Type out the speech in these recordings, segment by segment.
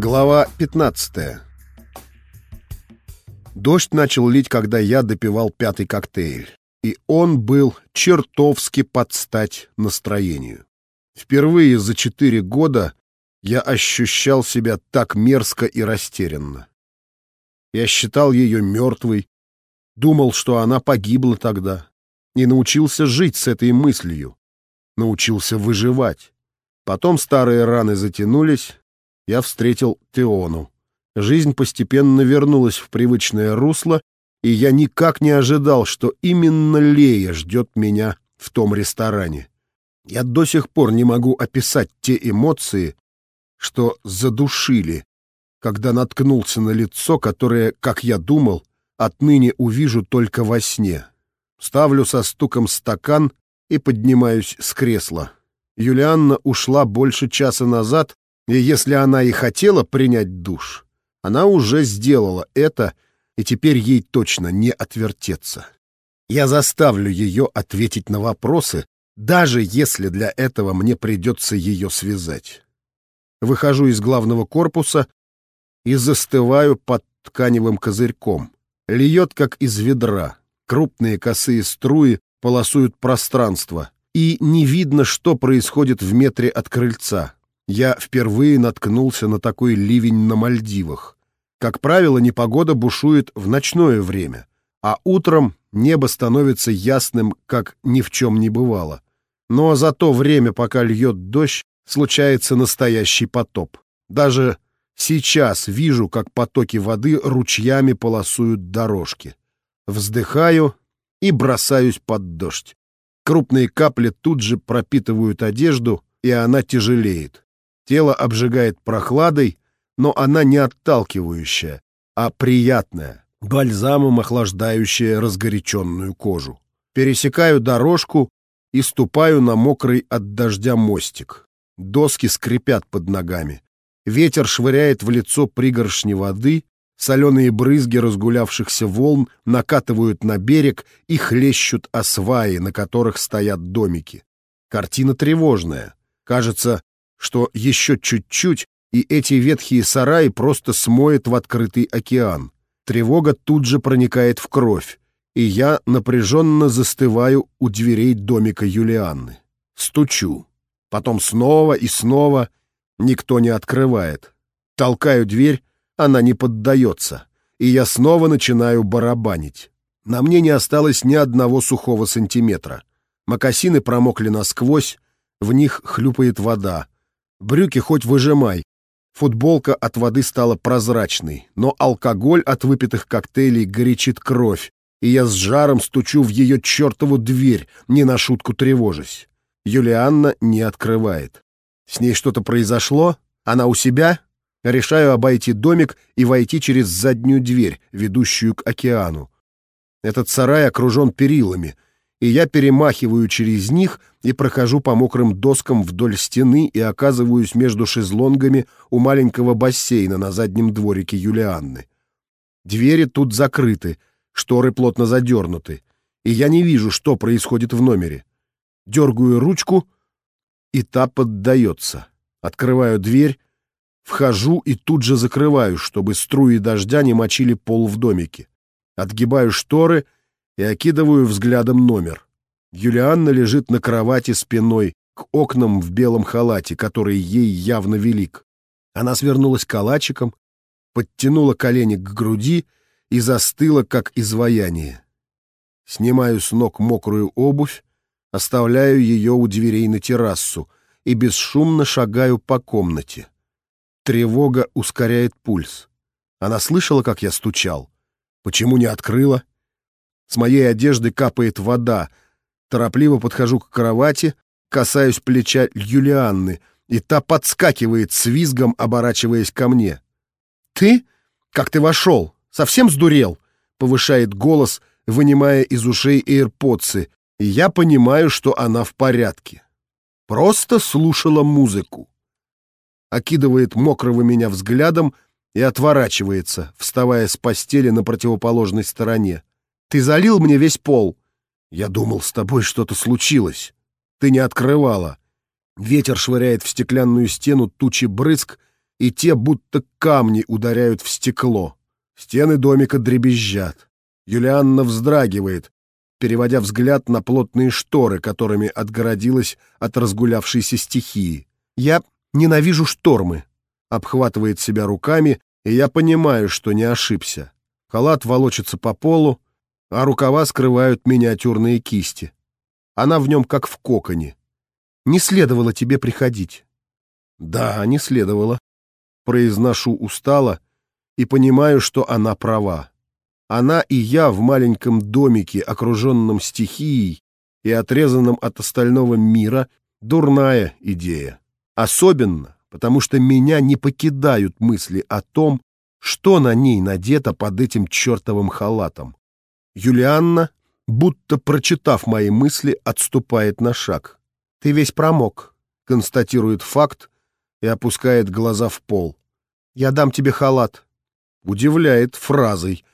Глава 15 Дождь начал лить, когда я допивал пятый коктейль, и он был чертовски под стать настроению. Впервые за четыре года я ощущал себя так мерзко и растерянно. Я считал ее мертвой, думал, что она погибла тогда, и научился жить с этой мыслью, научился выживать. Потом старые раны затянулись, я встретил Теону. Жизнь постепенно вернулась в привычное русло, и я никак не ожидал, что именно Лея ждет меня в том ресторане. Я до сих пор не могу описать те эмоции, что задушили, когда наткнулся на лицо, которое, как я думал, отныне увижу только во сне. Ставлю со стуком стакан и поднимаюсь с кресла. Юлианна ушла больше часа назад, и если она и хотела принять душ, она уже сделала это, и теперь ей точно не отвертеться. Я заставлю ее ответить на вопросы, даже если для этого мне придется ее связать. Выхожу из главного корпуса и застываю под тканевым козырьком. Льет, как из ведра. Крупные косые струи полосуют пространство, и не видно, что происходит в метре от крыльца. Я впервые наткнулся на такой ливень на Мальдивах. Как правило, непогода бушует в ночное время, а утром небо становится ясным, как ни в чем не бывало. Но за то время, пока льет дождь, случается настоящий потоп. Даже сейчас вижу, как потоки воды ручьями полосуют дорожки. Вздыхаю и бросаюсь под дождь. Крупные капли тут же пропитывают одежду, и она тяжелеет. Тело обжигает прохладой, но она не отталкивающая, а приятная, бальзамом охлаждающая разгоряченную кожу. Пересекаю дорожку и ступаю на мокрый от дождя мостик. Доски скрипят под ногами. Ветер швыряет в лицо пригоршни воды, соленые брызги разгулявшихся волн накатывают на берег и хлещут о на которых стоят домики. Картина тревожная. Кажется, что еще чуть-чуть, и эти ветхие сараи просто смоет в открытый океан. Тревога тут же проникает в кровь, и я напряженно застываю у дверей домика Юлианны. Стучу. Потом снова и снова никто не открывает. Толкаю дверь, она не поддается, и я снова начинаю барабанить. На мне не осталось ни одного сухого сантиметра. Мокасины промокли насквозь, в них хлюпает вода. Брюки хоть выжимай. Футболка от воды стала прозрачной, но алкоголь от выпитых коктейлей горячит кровь, и я с жаром стучу в ее чертову дверь, не на шутку тревожась. Юлианна не открывает. С ней что-то произошло? Она у себя? Решаю обойти домик и войти через заднюю дверь, ведущую к океану. Этот сарай окружен перилами — и я перемахиваю через них и прохожу по мокрым доскам вдоль стены и оказываюсь между шезлонгами у маленького бассейна на заднем дворике Юлианны. Двери тут закрыты, шторы плотно задернуты, и я не вижу, что происходит в номере. Дергаю ручку, и та поддается. Открываю дверь, вхожу и тут же закрываю, чтобы струи дождя не мочили пол в домике. Отгибаю шторы — и окидываю взглядом номер. Юлианна лежит на кровати спиной к окнам в белом халате, который ей явно велик. Она свернулась калачиком, подтянула колени к груди и застыла, как изваяние. Снимаю с ног мокрую обувь, оставляю ее у дверей на террасу и бесшумно шагаю по комнате. Тревога ускоряет пульс. Она слышала, как я стучал. Почему не открыла? С моей одежды капает вода. Торопливо подхожу к кровати, касаюсь плеча Юлианны, и та подскакивает с визгом, оборачиваясь ко мне. «Ты? Как ты вошел? Совсем сдурел?» — повышает голос, вынимая из ушей эйрподсы, и я понимаю, что она в порядке. Просто слушала музыку. Окидывает мокрого меня взглядом и отворачивается, вставая с постели на противоположной стороне. Ты залил мне весь пол. Я думал, с тобой что-то случилось. Ты не открывала. Ветер швыряет в стеклянную стену тучи брызг, и те будто камни ударяют в стекло. Стены домика дребезжат. Юлианна вздрагивает, переводя взгляд на плотные шторы, которыми отгородилась от разгулявшейся стихии. «Я ненавижу штормы», — обхватывает себя руками, и я понимаю, что не ошибся. Халат волочится по полу, а рукава скрывают миниатюрные кисти. Она в нем как в коконе. Не следовало тебе приходить. Да, не следовало. Произношу устало и понимаю, что она права. Она и я в маленьком домике, окруженном стихией и отрезанном от остального мира, дурная идея. Особенно, потому что меня не покидают мысли о том, что на ней надето под этим чертовым халатом. Юлианна, будто прочитав мои мысли, отступает на шаг. «Ты весь промок», — констатирует факт и опускает глаза в пол. «Я дам тебе халат». Удивляет фразой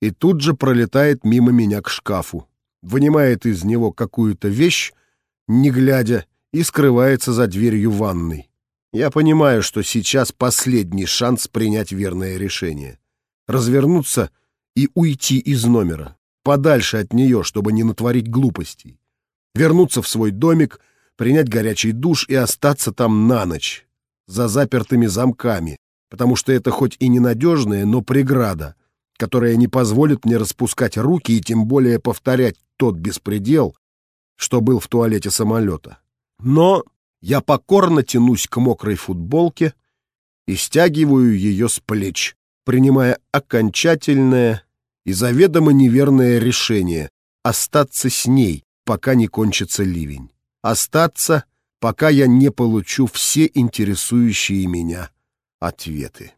и тут же пролетает мимо меня к шкафу, вынимает из него какую-то вещь, не глядя, и скрывается за дверью ванной. Я понимаю, что сейчас последний шанс принять верное решение. Развернуться и уйти из номера, подальше от нее, чтобы не натворить глупостей. Вернуться в свой домик, принять горячий душ и остаться там на ночь, за запертыми замками, потому что это хоть и ненадежная, но преграда, которая не позволит мне распускать руки и тем более повторять тот беспредел, что был в туалете самолета. Но я покорно тянусь к мокрой футболке и стягиваю ее с плеч, принимая окончательное и заведомо неверное решение остаться с ней, пока не кончится ливень. Остаться, пока я не получу все интересующие меня ответы.